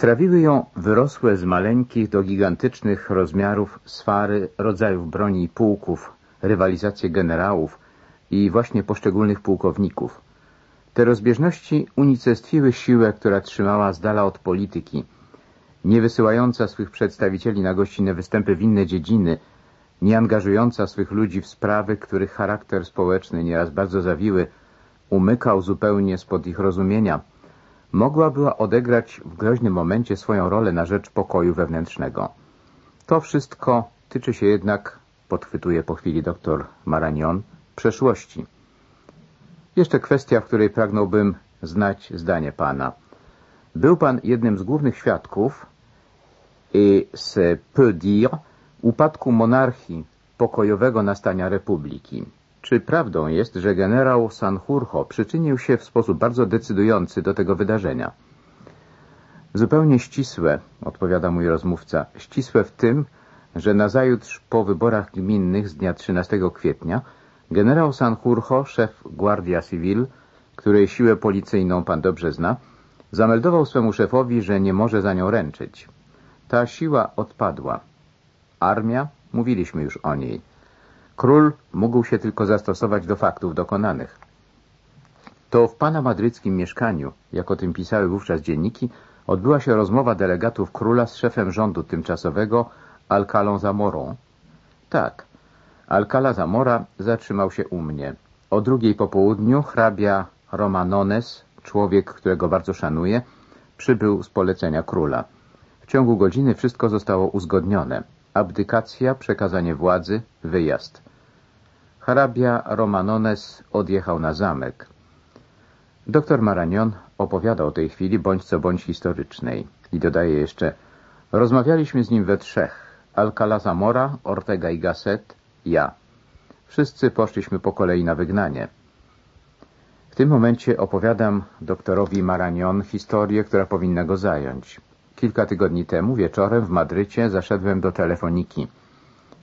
Trawiły ją wyrosłe z maleńkich do gigantycznych rozmiarów swary rodzajów broni i pułków, rywalizacje generałów i właśnie poszczególnych pułkowników. Te rozbieżności unicestwiły siłę, która trzymała z dala od polityki, nie wysyłająca swych przedstawicieli na gościnne występy w inne dziedziny, nie angażująca swych ludzi w sprawy, których charakter społeczny nieraz bardzo zawiły, umykał zupełnie spod ich rozumienia, mogła była odegrać w groźnym momencie swoją rolę na rzecz pokoju wewnętrznego. To wszystko tyczy się jednak, podchwytuje po chwili doktor Maranion, przeszłości. Jeszcze kwestia, w której pragnąłbym znać zdanie pana. Był pan jednym z głównych świadków et se peut dire upadku monarchii, pokojowego nastania republiki. Czy prawdą jest, że generał Sanjurjo przyczynił się w sposób bardzo decydujący do tego wydarzenia? Zupełnie ścisłe, odpowiada mój rozmówca, ścisłe w tym, że nazajutrz po wyborach gminnych z dnia 13 kwietnia generał Sanjurjo, szef Guardia Civil, której siłę policyjną pan dobrze zna, zameldował swemu szefowi, że nie może za nią ręczyć. Ta siła odpadła. Armia, mówiliśmy już o niej. Król mógł się tylko zastosować do faktów dokonanych. To w pana madryckim mieszkaniu, jak o tym pisały wówczas dzienniki, odbyła się rozmowa delegatów króla z szefem rządu tymczasowego Alcalą Zamorą. Tak, Alcala Zamora zatrzymał się u mnie. O drugiej po południu hrabia Romanones, człowiek, którego bardzo szanuję, przybył z polecenia króla. W ciągu godziny wszystko zostało uzgodnione. Abdykacja, przekazanie władzy, wyjazd. Hrabia Romanones odjechał na zamek. Doktor Maranion opowiada o tej chwili bądź co bądź historycznej. I dodaje jeszcze, rozmawialiśmy z nim we trzech. Alcala Zamora, Ortega i Gasset, ja. Wszyscy poszliśmy po kolei na wygnanie. W tym momencie opowiadam doktorowi Maranion historię, która powinna go zająć. Kilka tygodni temu wieczorem w Madrycie zaszedłem do telefoniki.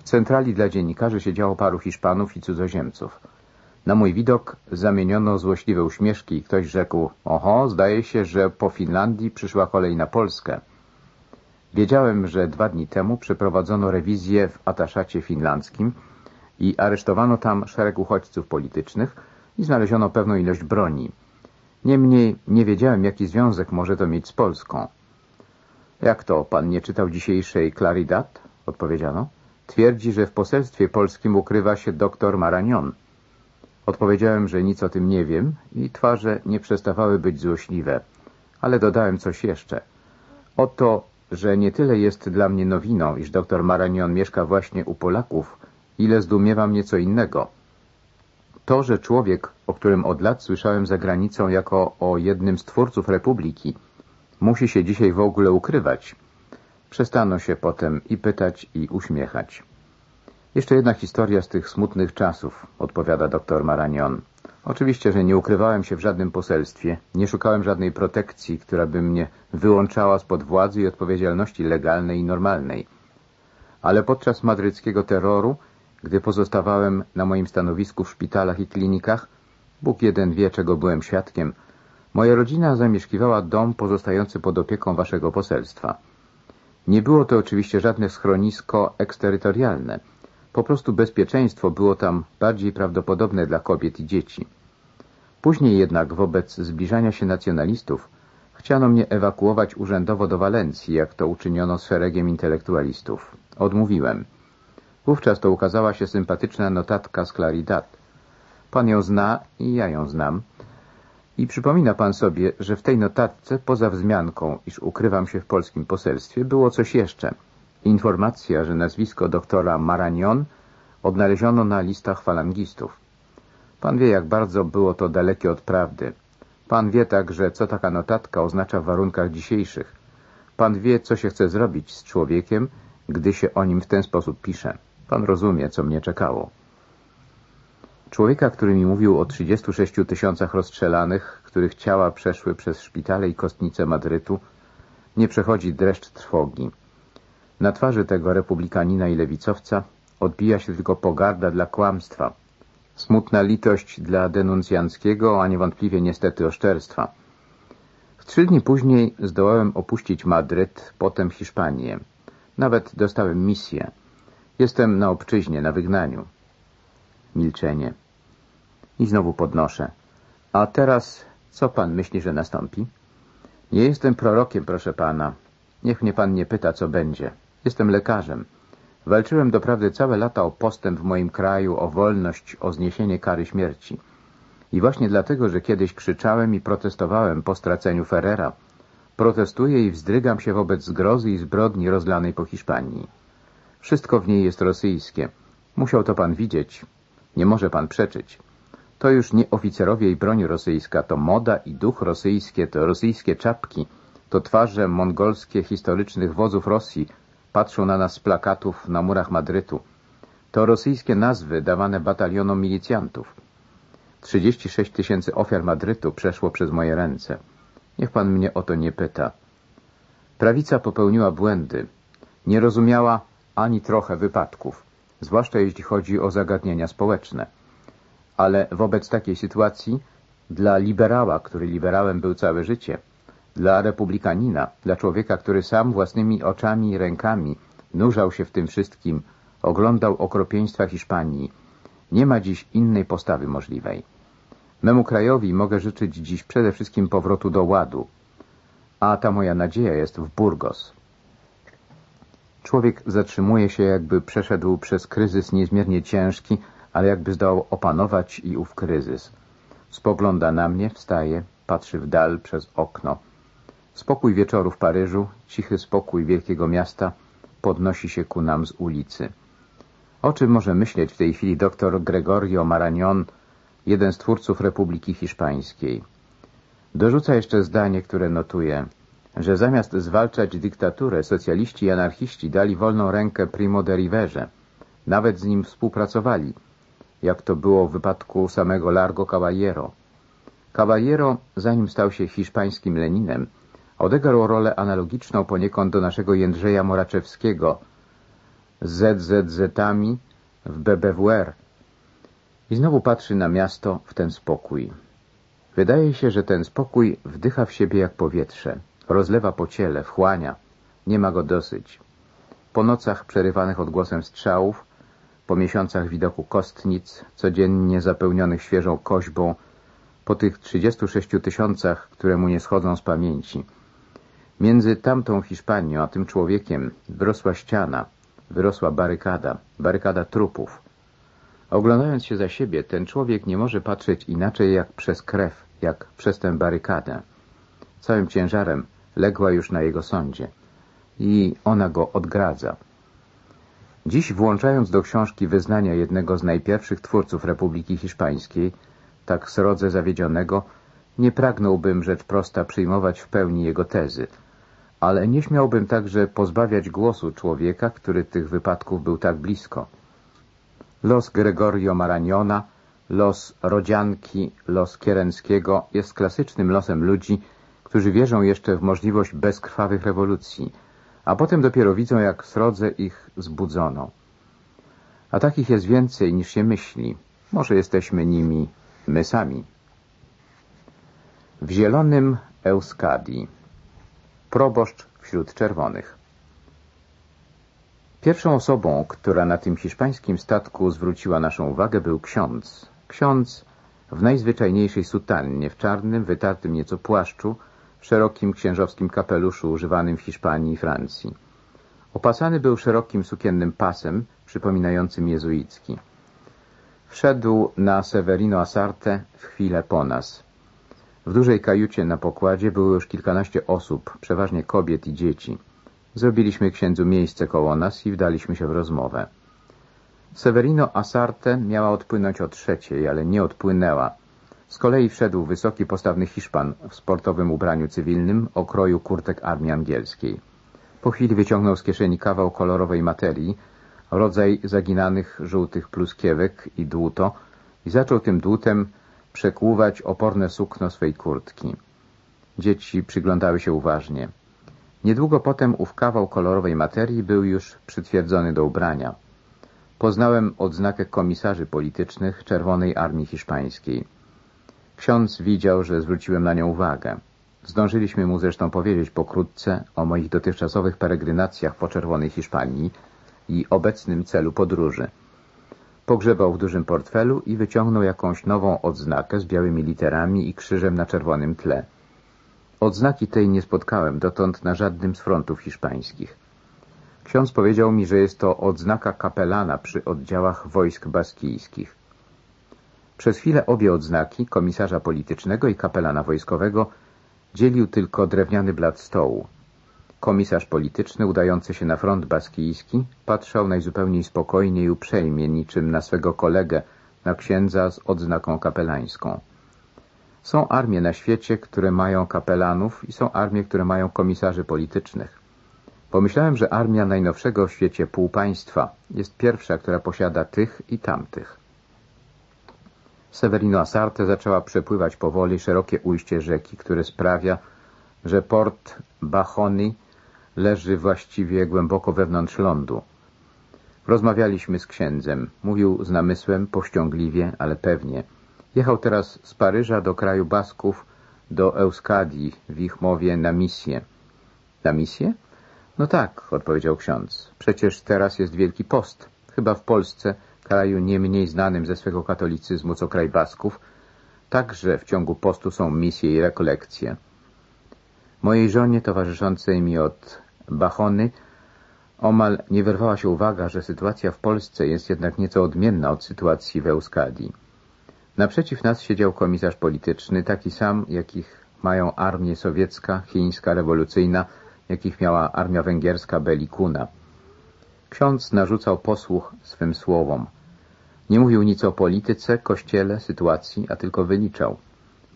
W centrali dla dziennikarzy siedziało paru Hiszpanów i cudzoziemców. Na mój widok zamieniono złośliwe uśmieszki i ktoś rzekł oho, zdaje się, że po Finlandii przyszła kolej na Polskę. Wiedziałem, że dwa dni temu przeprowadzono rewizję w Ataszacie finlandzkim i aresztowano tam szereg uchodźców politycznych i znaleziono pewną ilość broni. Niemniej nie wiedziałem, jaki związek może to mieć z Polską. Jak to, pan nie czytał dzisiejszej Claridad? Odpowiedziano. Twierdzi, że w poselstwie polskim ukrywa się doktor Maranion. Odpowiedziałem, że nic o tym nie wiem i twarze nie przestawały być złośliwe. Ale dodałem coś jeszcze. Oto, że nie tyle jest dla mnie nowiną, iż doktor Maranion mieszka właśnie u Polaków, ile zdumiewa mnie co innego. To, że człowiek, o którym od lat słyszałem za granicą jako o jednym z twórców Republiki, musi się dzisiaj w ogóle ukrywać. Przestano się potem i pytać, i uśmiechać. Jeszcze jedna historia z tych smutnych czasów, odpowiada doktor Maranion. Oczywiście, że nie ukrywałem się w żadnym poselstwie, nie szukałem żadnej protekcji, która by mnie wyłączała spod władzy i odpowiedzialności legalnej i normalnej. Ale podczas madryckiego terroru, gdy pozostawałem na moim stanowisku w szpitalach i klinikach, Bóg jeden wie, czego byłem świadkiem, moja rodzina zamieszkiwała dom pozostający pod opieką waszego poselstwa. Nie było to oczywiście żadne schronisko eksterytorialne. Po prostu bezpieczeństwo było tam bardziej prawdopodobne dla kobiet i dzieci. Później jednak wobec zbliżania się nacjonalistów chciano mnie ewakuować urzędowo do Walencji, jak to uczyniono z szeregiem intelektualistów. Odmówiłem. Wówczas to ukazała się sympatyczna notatka z Claridad. Pan ją zna i ja ją znam. I przypomina pan sobie, że w tej notatce, poza wzmianką, iż ukrywam się w polskim poselstwie, było coś jeszcze. Informacja, że nazwisko doktora Maranion odnaleziono na listach falangistów. Pan wie, jak bardzo było to dalekie od prawdy. Pan wie także, co taka notatka oznacza w warunkach dzisiejszych. Pan wie, co się chce zrobić z człowiekiem, gdy się o nim w ten sposób pisze. Pan rozumie, co mnie czekało. Człowieka, który mi mówił o 36 tysiącach rozstrzelanych, których ciała przeszły przez szpitale i kostnice Madrytu, nie przechodzi dreszcz trwogi. Na twarzy tego republikanina i lewicowca odbija się tylko pogarda dla kłamstwa, smutna litość dla denuncjanckiego, a niewątpliwie niestety oszczerstwa. W Trzy dni później zdołałem opuścić Madryt, potem Hiszpanię. Nawet dostałem misję. Jestem na obczyźnie, na wygnaniu. Milczenie. I znowu podnoszę. A teraz co pan myśli, że nastąpi? Nie jestem prorokiem, proszę pana. Niech mnie pan nie pyta, co będzie. Jestem lekarzem. Walczyłem doprawdy całe lata o postęp w moim kraju, o wolność, o zniesienie kary śmierci. I właśnie dlatego, że kiedyś krzyczałem i protestowałem po straceniu Ferrera, protestuję i wzdrygam się wobec zgrozy i zbrodni rozlanej po Hiszpanii. Wszystko w niej jest rosyjskie. Musiał to pan widzieć. Nie może pan przeczyć. To już nie oficerowie i broń rosyjska, to moda i duch rosyjskie, to rosyjskie czapki, to twarze mongolskie historycznych wodzów Rosji patrzą na nas z plakatów na murach Madrytu. To rosyjskie nazwy dawane batalionom milicjantów. 36 tysięcy ofiar Madrytu przeszło przez moje ręce. Niech pan mnie o to nie pyta. Prawica popełniła błędy. Nie rozumiała ani trochę wypadków, zwłaszcza jeśli chodzi o zagadnienia społeczne. Ale wobec takiej sytuacji dla liberała, który liberałem był całe życie, dla republikanina, dla człowieka, który sam własnymi oczami i rękami nurzał się w tym wszystkim, oglądał okropieństwa Hiszpanii, nie ma dziś innej postawy możliwej. Memu krajowi mogę życzyć dziś przede wszystkim powrotu do ładu, a ta moja nadzieja jest w Burgos. Człowiek zatrzymuje się, jakby przeszedł przez kryzys niezmiernie ciężki, ale jakby zdołał opanować i ów kryzys. Spogląda na mnie, wstaje, patrzy w dal przez okno. Spokój wieczoru w Paryżu, cichy spokój wielkiego miasta podnosi się ku nam z ulicy. O czym może myśleć w tej chwili dr Gregorio Maragnon, jeden z twórców Republiki Hiszpańskiej? Dorzuca jeszcze zdanie, które notuje, że zamiast zwalczać dyktaturę, socjaliści i anarchiści dali wolną rękę Primo de Riverze. Nawet z nim współpracowali, jak to było w wypadku samego Largo Caballero. Caballero, zanim stał się hiszpańskim Leninem, odegrał rolę analogiczną poniekąd do naszego Jędrzeja Moraczewskiego z ZZZ-ami w BBWR i znowu patrzy na miasto w ten spokój. Wydaje się, że ten spokój wdycha w siebie jak powietrze, rozlewa po ciele, wchłania, nie ma go dosyć. Po nocach przerywanych odgłosem strzałów, po miesiącach widoku kostnic, codziennie zapełnionych świeżą koźbą, po tych 36 tysiącach, które mu nie schodzą z pamięci – Między tamtą Hiszpanią a tym człowiekiem wyrosła ściana, wyrosła barykada, barykada trupów. Oglądając się za siebie, ten człowiek nie może patrzeć inaczej jak przez krew, jak przez tę barykadę. Całym ciężarem legła już na jego sądzie i ona go odgradza. Dziś włączając do książki wyznania jednego z najpierwszych twórców Republiki Hiszpańskiej, tak srodze zawiedzionego, nie pragnąłbym rzecz prosta przyjmować w pełni jego tezy – ale nie śmiałbym także pozbawiać głosu człowieka, który tych wypadków był tak blisko. Los Gregorio Maraniona, los Rodzianki, los Kierenckiego jest klasycznym losem ludzi, którzy wierzą jeszcze w możliwość bezkrwawych rewolucji, a potem dopiero widzą, jak srodze ich zbudzono. A takich jest więcej niż się myśli. Może jesteśmy nimi my sami. W zielonym Euskadi proboszcz wśród czerwonych. Pierwszą osobą, która na tym hiszpańskim statku zwróciła naszą uwagę był ksiądz. Ksiądz w najzwyczajniejszej sutannie, w czarnym, wytartym nieco płaszczu, w szerokim księżowskim kapeluszu używanym w Hiszpanii i Francji. Opasany był szerokim sukiennym pasem, przypominającym jezuicki. Wszedł na Severino Asarte w chwilę po nas. W dużej kajucie na pokładzie było już kilkanaście osób, przeważnie kobiet i dzieci. Zrobiliśmy księdzu miejsce koło nas i wdaliśmy się w rozmowę. Severino Asarte miała odpłynąć o trzeciej, ale nie odpłynęła. Z kolei wszedł wysoki, postawny Hiszpan w sportowym ubraniu cywilnym o kroju kurtek armii angielskiej. Po chwili wyciągnął z kieszeni kawał kolorowej materii, rodzaj zaginanych żółtych pluskiewek i dłuto i zaczął tym dłutem przekłuwać oporne sukno swej kurtki. Dzieci przyglądały się uważnie. Niedługo potem ów kawał kolorowej materii był już przytwierdzony do ubrania. Poznałem odznakę komisarzy politycznych Czerwonej Armii Hiszpańskiej. Ksiądz widział, że zwróciłem na nią uwagę. Zdążyliśmy mu zresztą powiedzieć pokrótce o moich dotychczasowych peregrinacjach po czerwonej Hiszpanii i obecnym celu podróży. Pogrzebał w dużym portfelu i wyciągnął jakąś nową odznakę z białymi literami i krzyżem na czerwonym tle. Odznaki tej nie spotkałem dotąd na żadnym z frontów hiszpańskich. Ksiądz powiedział mi, że jest to odznaka kapelana przy oddziałach wojsk baskijskich. Przez chwilę obie odznaki, komisarza politycznego i kapelana wojskowego, dzielił tylko drewniany blat stołu. Komisarz polityczny, udający się na front baskijski, patrzał najzupełniej spokojnie i uprzejmie, niczym na swego kolegę, na księdza z odznaką kapelańską. Są armie na świecie, które mają kapelanów i są armie, które mają komisarzy politycznych. Pomyślałem, że armia najnowszego w świecie półpaństwa jest pierwsza, która posiada tych i tamtych. Severino Asarte zaczęła przepływać powoli szerokie ujście rzeki, które sprawia, że port Bachoni leży właściwie głęboko wewnątrz lądu. Rozmawialiśmy z księdzem. Mówił z namysłem, pościągliwie, ale pewnie. Jechał teraz z Paryża do kraju Basków, do Euskadii, w ich mowie na misję. Na misję? No tak, odpowiedział ksiądz. Przecież teraz jest Wielki Post. Chyba w Polsce, kraju nie mniej znanym ze swego katolicyzmu co kraj Basków, także w ciągu postu są misje i rekolekcje. Mojej żonie towarzyszącej mi od Bachony omal nie wyrwała się uwaga, że sytuacja w Polsce jest jednak nieco odmienna od sytuacji w Euskadii. Naprzeciw nas siedział komisarz polityczny, taki sam, jakich mają armie sowiecka, chińska, rewolucyjna, jakich miała armia węgierska Belikuna. Ksiądz narzucał posłuch swym słowom. Nie mówił nic o polityce, kościele, sytuacji, a tylko wyliczał.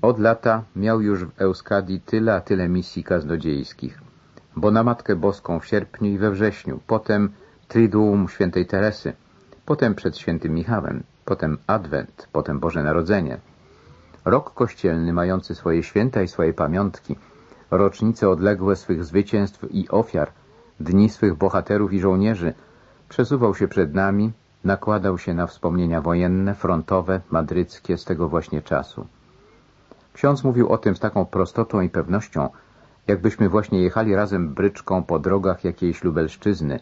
Od lata miał już w Euskadii tyle a tyle misji kaznodziejskich. Bo na Matkę Boską w sierpniu i we wrześniu, potem Triduum świętej Teresy, potem przed świętym Michałem, potem Adwent, potem Boże Narodzenie. Rok kościelny mający swoje święta i swoje pamiątki, rocznice odległe swych zwycięstw i ofiar, dni swych bohaterów i żołnierzy, przesuwał się przed nami, nakładał się na wspomnienia wojenne, frontowe, madryckie z tego właśnie czasu. Ksiądz mówił o tym z taką prostotą i pewnością, jakbyśmy właśnie jechali razem bryczką po drogach jakiejś Lubelszczyzny,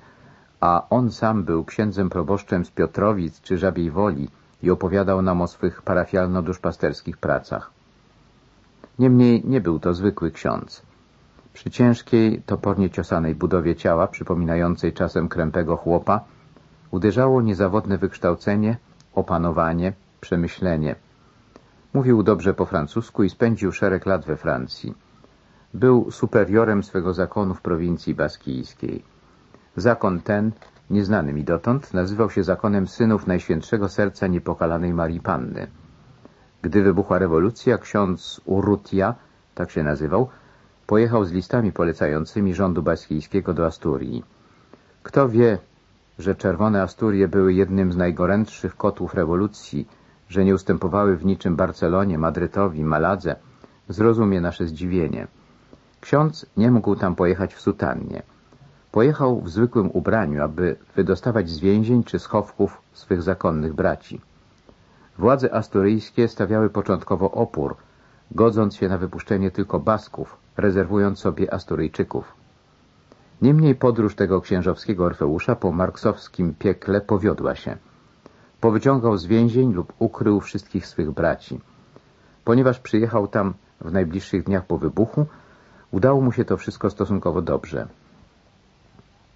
a on sam był księdzem proboszczem z Piotrowic czy Żabiej Woli i opowiadał nam o swych parafialno-duszpasterskich pracach. Niemniej nie był to zwykły ksiądz. Przy ciężkiej, topornie ciosanej budowie ciała, przypominającej czasem krępego chłopa, uderzało niezawodne wykształcenie, opanowanie, przemyślenie. Mówił dobrze po francusku i spędził szereg lat we Francji. Był superiorem swego zakonu w prowincji baskijskiej. Zakon ten, nieznany mi dotąd, nazywał się zakonem synów Najświętszego Serca Niepokalanej Marii Panny. Gdy wybuchła rewolucja, ksiądz Urrutia, tak się nazywał, pojechał z listami polecającymi rządu baskijskiego do Asturii. Kto wie, że czerwone Asturie były jednym z najgorętszych kotłów rewolucji, że nie ustępowały w niczym Barcelonie, Madrytowi, Maladze, zrozumie nasze zdziwienie. Ksiądz nie mógł tam pojechać w sutannie. Pojechał w zwykłym ubraniu, aby wydostawać z więzień czy schowków swych zakonnych braci. Władze asturyjskie stawiały początkowo opór, godząc się na wypuszczenie tylko Basków, rezerwując sobie Asturyjczyków. Niemniej podróż tego księżowskiego Orfeusza po marksowskim piekle powiodła się. Powyciągał z więzień lub ukrył wszystkich swych braci. Ponieważ przyjechał tam w najbliższych dniach po wybuchu, udało mu się to wszystko stosunkowo dobrze.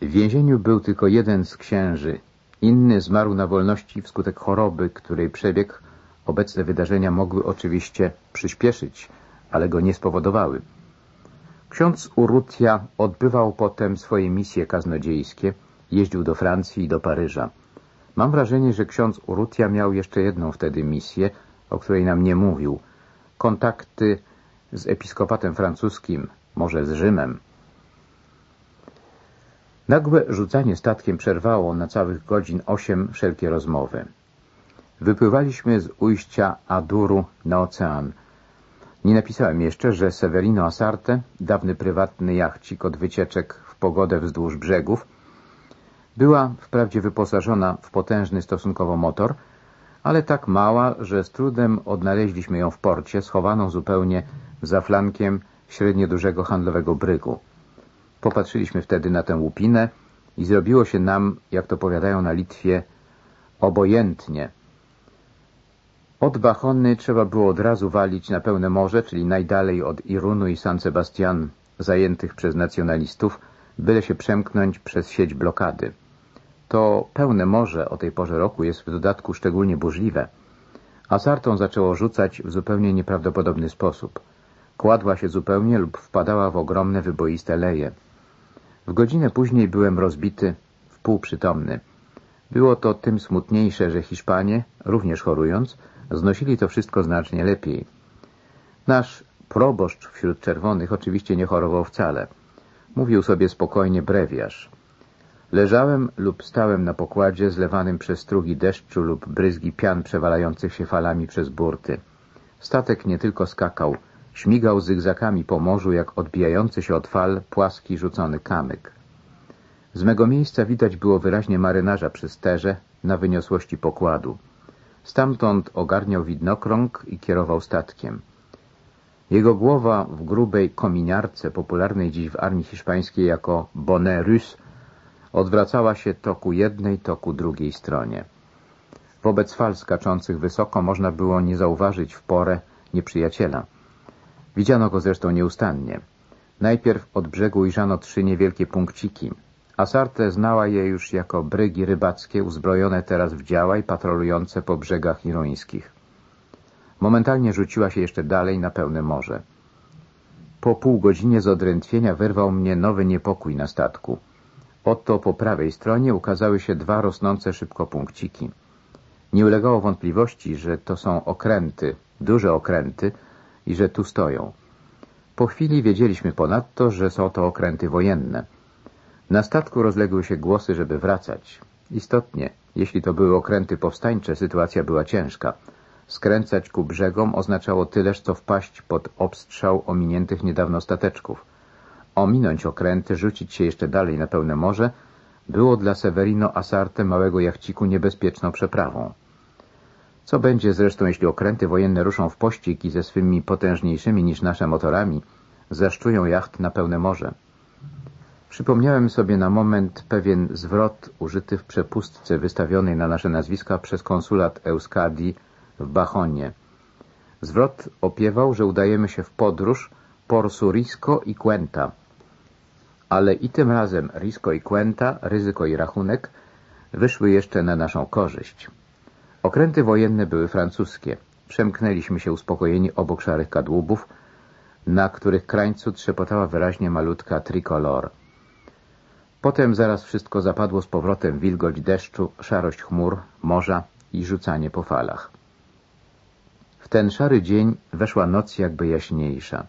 W więzieniu był tylko jeden z księży, inny zmarł na wolności wskutek choroby, której przebieg obecne wydarzenia mogły oczywiście przyspieszyć, ale go nie spowodowały. Ksiądz Urrutia odbywał potem swoje misje kaznodziejskie, jeździł do Francji i do Paryża. Mam wrażenie, że ksiądz Urrutia miał jeszcze jedną wtedy misję, o której nam nie mówił. Kontakty z episkopatem francuskim, może z Rzymem. Nagłe rzucanie statkiem przerwało na całych godzin osiem wszelkie rozmowy. Wypływaliśmy z ujścia Aduru na ocean. Nie napisałem jeszcze, że Severino Asarte, dawny prywatny jachcik od wycieczek w pogodę wzdłuż brzegów, była wprawdzie wyposażona w potężny stosunkowo motor, ale tak mała, że z trudem odnaleźliśmy ją w porcie, schowaną zupełnie za flankiem średnio dużego handlowego brygu. Popatrzyliśmy wtedy na tę łupinę i zrobiło się nam, jak to powiadają na Litwie, obojętnie. Od Bachony trzeba było od razu walić na pełne morze, czyli najdalej od Irunu i San Sebastian, zajętych przez nacjonalistów, byle się przemknąć przez sieć blokady. To pełne morze o tej porze roku jest w dodatku szczególnie burzliwe. A Sarton zaczęło rzucać w zupełnie nieprawdopodobny sposób. Kładła się zupełnie lub wpadała w ogromne wyboiste leje. W godzinę później byłem rozbity, wpółprzytomny. Było to tym smutniejsze, że Hiszpanie, również chorując, znosili to wszystko znacznie lepiej. Nasz proboszcz wśród czerwonych oczywiście nie chorował wcale. Mówił sobie spokojnie brewiarz. Leżałem lub stałem na pokładzie zlewanym przez strugi deszczu lub bryzgi pian przewalających się falami przez burty. Statek nie tylko skakał, śmigał zygzakami po morzu jak odbijający się od fal płaski rzucony kamyk. Z mego miejsca widać było wyraźnie marynarza przy sterze na wyniosłości pokładu. Stamtąd ogarniał widnokrąg i kierował statkiem. Jego głowa w grubej kominiarce, popularnej dziś w armii hiszpańskiej jako bonnet russe, odwracała się toku jednej, toku drugiej stronie. Wobec fal skaczących wysoko można było nie zauważyć w porę nieprzyjaciela. Widziano go zresztą nieustannie. Najpierw od brzegu ujrzano trzy niewielkie punkciki. Asarte znała je już jako brygi rybackie uzbrojone teraz w działa i patrolujące po brzegach irońskich. Momentalnie rzuciła się jeszcze dalej na pełne morze. Po pół godzinie z odrętwienia wyrwał mnie nowy niepokój na statku. Oto po prawej stronie ukazały się dwa rosnące szybko punkciki. Nie ulegało wątpliwości, że to są okręty, duże okręty i że tu stoją. Po chwili wiedzieliśmy ponadto, że są to okręty wojenne. Na statku rozległy się głosy, żeby wracać. Istotnie, jeśli to były okręty powstańcze, sytuacja była ciężka. Skręcać ku brzegom oznaczało tyleż, co wpaść pod obstrzał ominiętych niedawno stateczków. Ominąć okręty, rzucić się jeszcze dalej na pełne morze, było dla Severino Asarte małego jachciku niebezpieczną przeprawą. Co będzie zresztą, jeśli okręty wojenne ruszą w pościg i ze swymi potężniejszymi niż nasze motorami zaszczują jacht na pełne morze? Przypomniałem sobie na moment pewien zwrot użyty w przepustce wystawionej na nasze nazwiska przez konsulat Euskadi w Bachonie. Zwrot opiewał, że udajemy się w podróż por su risco i cuenta. Ale i tym razem risco i cuenta, ryzyko i rachunek, wyszły jeszcze na naszą korzyść. Okręty wojenne były francuskie. Przemknęliśmy się uspokojeni obok szarych kadłubów, na których krańcu trzepotała wyraźnie malutka tricolor. Potem zaraz wszystko zapadło z powrotem wilgoć deszczu, szarość chmur, morza i rzucanie po falach. W ten szary dzień weszła noc jakby jaśniejsza.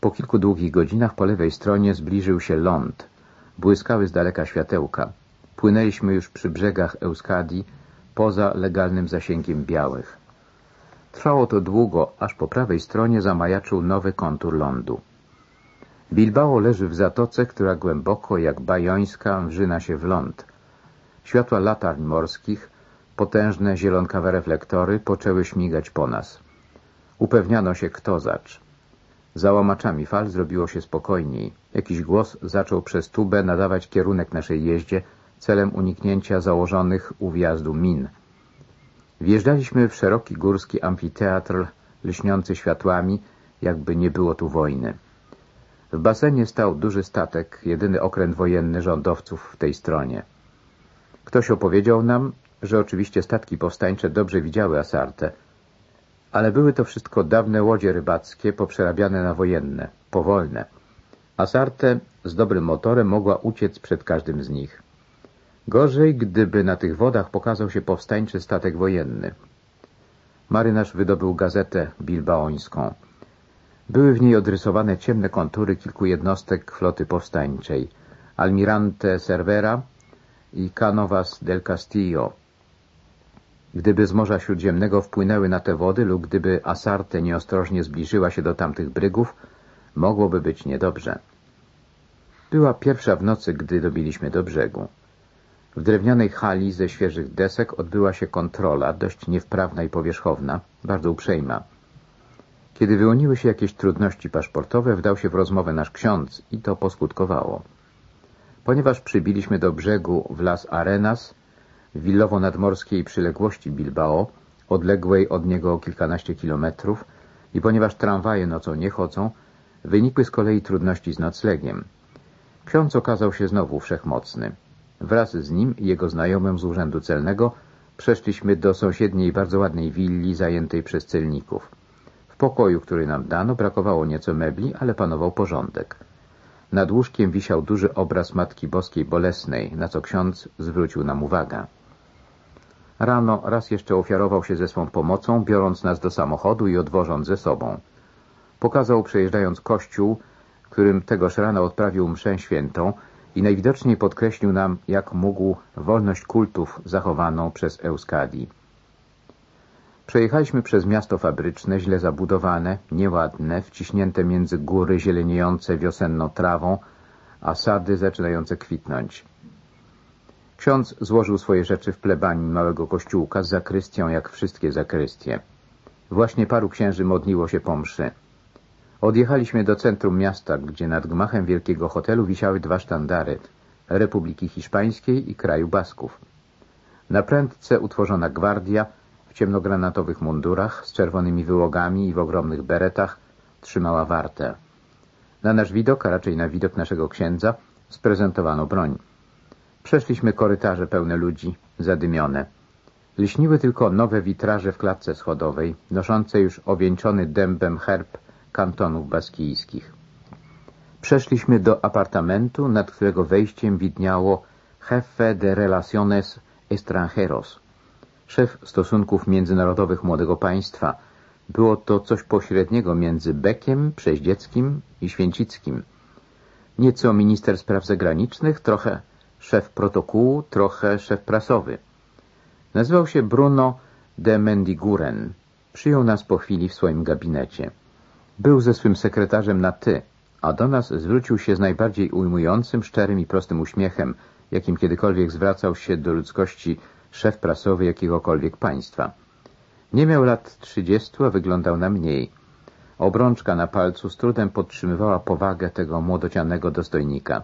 Po kilku długich godzinach po lewej stronie zbliżył się ląd. Błyskały z daleka światełka. Płynęliśmy już przy brzegach Euskadii, poza legalnym zasięgiem białych. Trwało to długo, aż po prawej stronie zamajaczył nowy kontur lądu. Bilbao leży w zatoce, która głęboko, jak bajońska, wrzyna się w ląd. Światła latarń morskich, potężne zielonkawe reflektory poczęły śmigać po nas. Upewniano się, kto zacz. Za łamaczami fal zrobiło się spokojniej. Jakiś głos zaczął przez tubę nadawać kierunek naszej jeździe celem uniknięcia założonych u wjazdu min. Wjeżdżaliśmy w szeroki górski amfiteatr lśniący światłami, jakby nie było tu wojny. W basenie stał duży statek, jedyny okręt wojenny rządowców w tej stronie. Ktoś opowiedział nam, że oczywiście statki powstańcze dobrze widziały Asarte, ale były to wszystko dawne łodzie rybackie poprzerabiane na wojenne, powolne. Asarte z dobrym motorem mogła uciec przed każdym z nich. Gorzej, gdyby na tych wodach pokazał się powstańczy statek wojenny. Marynarz wydobył gazetę bilbaońską. Były w niej odrysowane ciemne kontury kilku jednostek floty powstańczej. Almirante Cervera i Canovas del Castillo. Gdyby z Morza Śródziemnego wpłynęły na te wody lub gdyby Asarte nieostrożnie zbliżyła się do tamtych brygów, mogłoby być niedobrze. Była pierwsza w nocy, gdy dobiliśmy do brzegu. W drewnianej hali ze świeżych desek odbyła się kontrola, dość niewprawna i powierzchowna, bardzo uprzejma. Kiedy wyłoniły się jakieś trudności paszportowe, wdał się w rozmowę nasz ksiądz i to poskutkowało. Ponieważ przybiliśmy do brzegu w Las Arenas, willowo-nadmorskiej przyległości Bilbao, odległej od niego o kilkanaście kilometrów, i ponieważ tramwaje nocą nie chodzą, wynikły z kolei trudności z noclegiem. Ksiądz okazał się znowu wszechmocny. Wraz z nim i jego znajomym z urzędu celnego przeszliśmy do sąsiedniej bardzo ładnej willi zajętej przez celników. Pokoju, który nam dano, brakowało nieco mebli, ale panował porządek. Nad łóżkiem wisiał duży obraz Matki Boskiej Bolesnej, na co ksiądz zwrócił nam uwagę. Rano raz jeszcze ofiarował się ze swą pomocą, biorąc nas do samochodu i odwożąc ze sobą. Pokazał przejeżdżając kościół, którym tegoż rana odprawił mszę świętą i najwidoczniej podkreślił nam, jak mógł wolność kultów zachowaną przez Euskadi. Przejechaliśmy przez miasto fabryczne, źle zabudowane, nieładne, wciśnięte między góry zieleniejące wiosenną trawą, a sady zaczynające kwitnąć. Ksiądz złożył swoje rzeczy w plebanii małego kościółka z zakrystią, jak wszystkie zakrystie. Właśnie paru księży modliło się po mszy. Odjechaliśmy do centrum miasta, gdzie nad gmachem wielkiego hotelu wisiały dwa sztandary Republiki Hiszpańskiej i kraju Basków. Na prędce utworzona gwardia w ciemnogranatowych mundurach z czerwonymi wyłogami i w ogromnych beretach trzymała wartę. Na nasz widok, a raczej na widok naszego księdza, sprezentowano broń. Przeszliśmy korytarze pełne ludzi, zadymione. Lśniły tylko nowe witraże w klatce schodowej, noszące już owieńczony dębem herb kantonów baskijskich. Przeszliśmy do apartamentu, nad którego wejściem widniało Jefe de Relaciones Extranjeros, szef stosunków międzynarodowych młodego państwa. Było to coś pośredniego między Bekiem, Przeździeckim i Święcickim. Nieco minister spraw zagranicznych, trochę szef protokołu, trochę szef prasowy. Nazywał się Bruno de Mendiguren. Przyjął nas po chwili w swoim gabinecie. Był ze swym sekretarzem na ty, a do nas zwrócił się z najbardziej ujmującym, szczerym i prostym uśmiechem, jakim kiedykolwiek zwracał się do ludzkości szef prasowy jakiegokolwiek państwa. Nie miał lat trzydziestu, a wyglądał na mniej. Obrączka na palcu z trudem podtrzymywała powagę tego młodocianego dostojnika.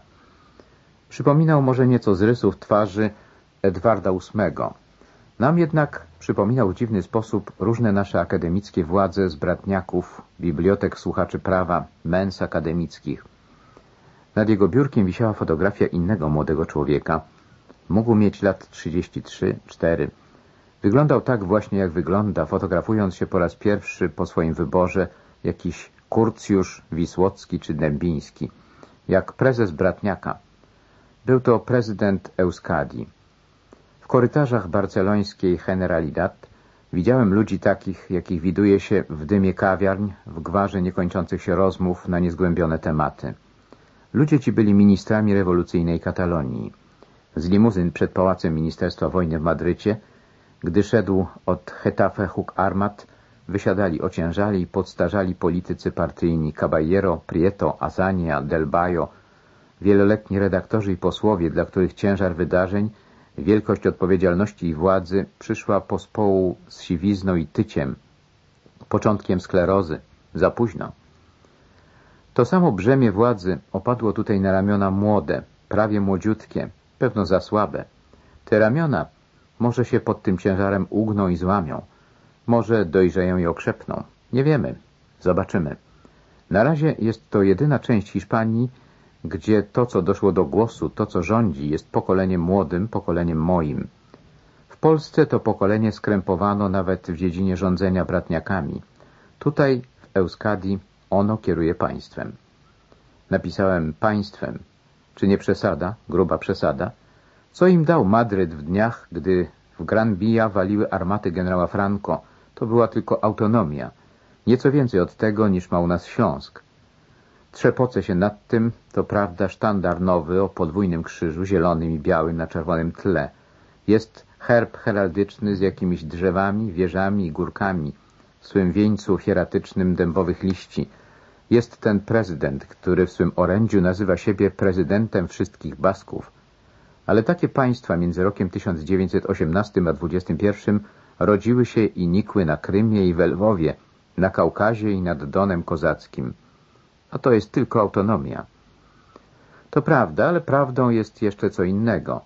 Przypominał może nieco z rysów twarzy Edwarda VIII. Nam jednak przypominał w dziwny sposób różne nasze akademickie władze z bratniaków, bibliotek słuchaczy prawa, mens akademickich. Nad jego biurkiem wisiała fotografia innego młodego człowieka. Mógł mieć lat 33-4. Wyglądał tak właśnie, jak wygląda, fotografując się po raz pierwszy po swoim wyborze jakiś Kurcjusz, Wisłocki czy Dębiński. Jak prezes bratniaka. Był to prezydent Euskadi. W korytarzach barcelońskiej Generalidad widziałem ludzi takich, jakich widuje się w dymie kawiarń, w gwarze niekończących się rozmów na niezgłębione tematy. Ludzie ci byli ministrami rewolucyjnej Katalonii. Z limuzyn przed Pałacem Ministerstwa Wojny w Madrycie, gdy szedł od Hetafe Huk Armat, wysiadali ociężali i podstarzali politycy partyjni Caballero, Prieto, Azania, Del Bayo, wieloletni redaktorzy i posłowie, dla których ciężar wydarzeń, wielkość odpowiedzialności i władzy przyszła pospołu z siwizną i tyciem, początkiem sklerozy, za późno. To samo brzemię władzy opadło tutaj na ramiona młode, prawie młodziutkie, pewno za słabe. Te ramiona może się pod tym ciężarem ugną i złamią, może dojrzeją i okrzepną. Nie wiemy. Zobaczymy. Na razie jest to jedyna część Hiszpanii, gdzie to, co doszło do głosu, to, co rządzi, jest pokoleniem młodym, pokoleniem moim. W Polsce to pokolenie skrępowano nawet w dziedzinie rządzenia bratniakami. Tutaj, w Euskadi, ono kieruje państwem. Napisałem państwem. Czy nie przesada? Gruba przesada. Co im dał Madryt w dniach, gdy w Gran waliły armaty generała Franco? To była tylko autonomia. Nieco więcej od tego, niż ma u nas Śląsk. Trzepocę się nad tym, to prawda, sztandar nowy o podwójnym krzyżu, zielonym i białym na czerwonym tle. Jest herb heraldyczny z jakimiś drzewami, wieżami i górkami, w swym wieńcu hieratycznym dębowych liści. Jest ten prezydent, który w swym orędziu nazywa siebie prezydentem wszystkich Basków. Ale takie państwa między rokiem 1918 a 21 rodziły się i nikły na Krymie i w Lwowie, na Kaukazie i nad Donem Kozackim. A to jest tylko autonomia. To prawda, ale prawdą jest jeszcze co innego.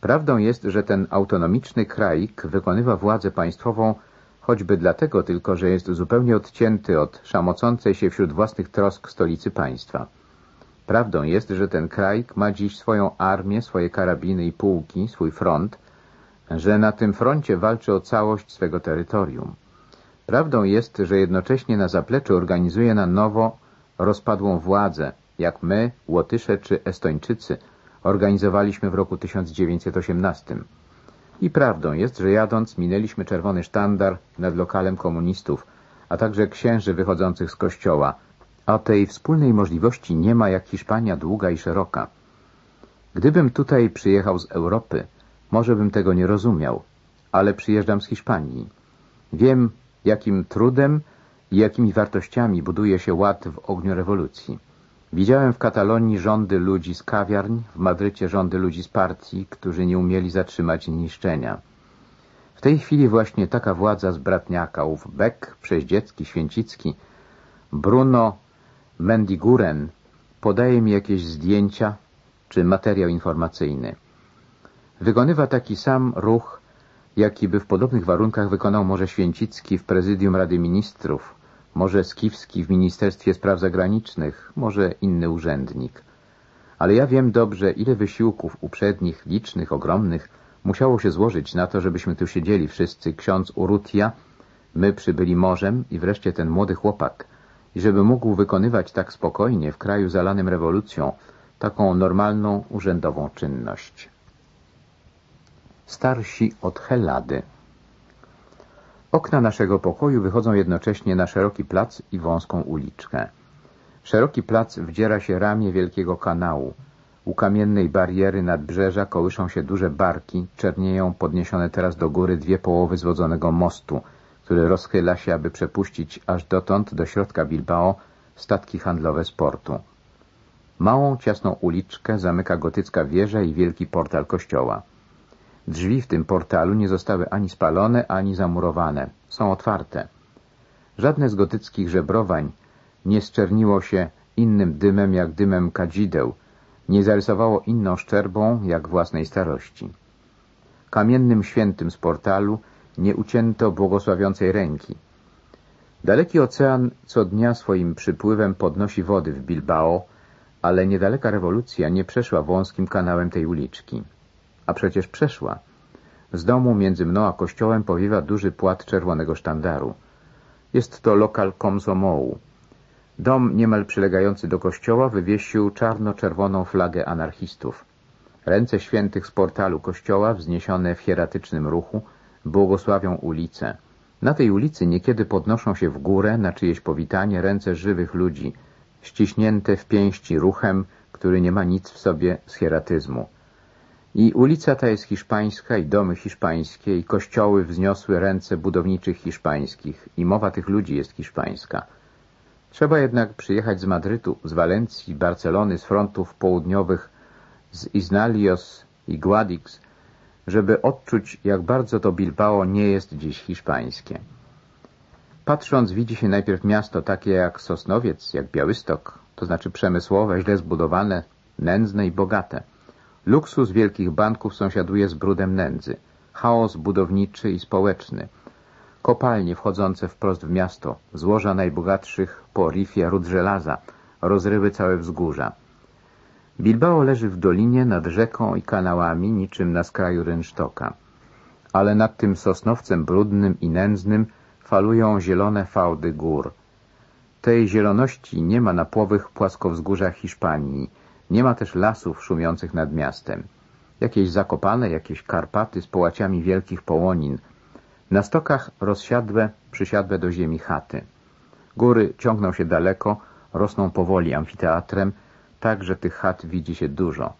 Prawdą jest, że ten autonomiczny kraik wykonywa władzę państwową choćby dlatego tylko, że jest zupełnie odcięty od szamocącej się wśród własnych trosk stolicy państwa. Prawdą jest, że ten kraik ma dziś swoją armię, swoje karabiny i pułki, swój front, że na tym froncie walczy o całość swego terytorium. Prawdą jest, że jednocześnie na zapleczu organizuje na nowo rozpadłą władzę, jak my, Łotysze czy Estończycy, organizowaliśmy w roku 1918. I prawdą jest, że jadąc minęliśmy czerwony sztandar nad lokalem komunistów, a także księży wychodzących z kościoła, a tej wspólnej możliwości nie ma jak Hiszpania długa i szeroka. Gdybym tutaj przyjechał z Europy, może bym tego nie rozumiał, ale przyjeżdżam z Hiszpanii. Wiem, jakim trudem i jakimi wartościami buduje się ład w ogniu rewolucji. Widziałem w Katalonii rządy ludzi z kawiarń, w Madrycie rządy ludzi z partii, którzy nie umieli zatrzymać niszczenia. W tej chwili właśnie taka władza z bratniaka, ów Beck, Przeździecki, Święcicki, Bruno Mendiguren podaje mi jakieś zdjęcia czy materiał informacyjny. Wykonywa taki sam ruch, jaki by w podobnych warunkach wykonał może Święcicki w prezydium Rady Ministrów, może Skiwski w Ministerstwie Spraw Zagranicznych, może inny urzędnik. Ale ja wiem dobrze, ile wysiłków uprzednich, licznych, ogromnych musiało się złożyć na to, żebyśmy tu siedzieli wszyscy, ksiądz Urutia, my przybyli morzem i wreszcie ten młody chłopak, i żeby mógł wykonywać tak spokojnie w kraju zalanym rewolucją taką normalną, urzędową czynność. Starsi od Helady Okna naszego pokoju wychodzą jednocześnie na szeroki plac i wąską uliczkę. Szeroki plac wdziera się ramię wielkiego kanału. U kamiennej bariery nadbrzeża kołyszą się duże barki, czernieją podniesione teraz do góry dwie połowy zwodzonego mostu, który rozchyla się, aby przepuścić aż dotąd do środka Bilbao statki handlowe z portu. Małą, ciasną uliczkę zamyka gotycka wieża i wielki portal kościoła. Drzwi w tym portalu nie zostały ani spalone, ani zamurowane. Są otwarte. Żadne z gotyckich żebrowań nie zczerniło się innym dymem jak dymem kadzideł, nie zarysowało inną szczerbą jak własnej starości. Kamiennym świętym z portalu nie ucięto błogosławiącej ręki. Daleki ocean co dnia swoim przypływem podnosi wody w Bilbao, ale niedaleka rewolucja nie przeszła wąskim kanałem tej uliczki. A przecież przeszła. Z domu między mną a kościołem powiewa duży płat czerwonego sztandaru. Jest to lokal Komsomołu. Dom niemal przylegający do kościoła wywiesił czarno-czerwoną flagę anarchistów. Ręce świętych z portalu kościoła, wzniesione w hieratycznym ruchu, błogosławią ulicę. Na tej ulicy niekiedy podnoszą się w górę na czyjeś powitanie ręce żywych ludzi, ściśnięte w pięści ruchem, który nie ma nic w sobie z hieratyzmu. I ulica ta jest hiszpańska, i domy hiszpańskie, i kościoły wzniosły ręce budowniczych hiszpańskich, i mowa tych ludzi jest hiszpańska. Trzeba jednak przyjechać z Madrytu, z Walencji, Barcelony, z frontów południowych, z Iznalios i Guadix, żeby odczuć, jak bardzo to Bilbao nie jest dziś hiszpańskie. Patrząc widzi się najpierw miasto takie jak Sosnowiec, jak Białystok, to znaczy przemysłowe, źle zbudowane, nędzne i bogate. Luksus wielkich banków sąsiaduje z brudem nędzy, chaos budowniczy i społeczny, kopalnie wchodzące wprost w miasto, złoża najbogatszych po rifie ród żelaza, rozrywy całe wzgórza. Bilbao leży w dolinie nad rzeką i kanałami, niczym na skraju rynsztoka. Ale nad tym sosnowcem brudnym i nędznym falują zielone fałdy gór. Tej zieloności nie ma na płowych płaskowzgórzach Hiszpanii, nie ma też lasów szumiących nad miastem. Jakieś zakopane, jakieś Karpaty z połaciami wielkich połonin. Na stokach rozsiadłe, przysiadłe do ziemi chaty. Góry ciągną się daleko, rosną powoli amfiteatrem, tak, że tych chat widzi się dużo.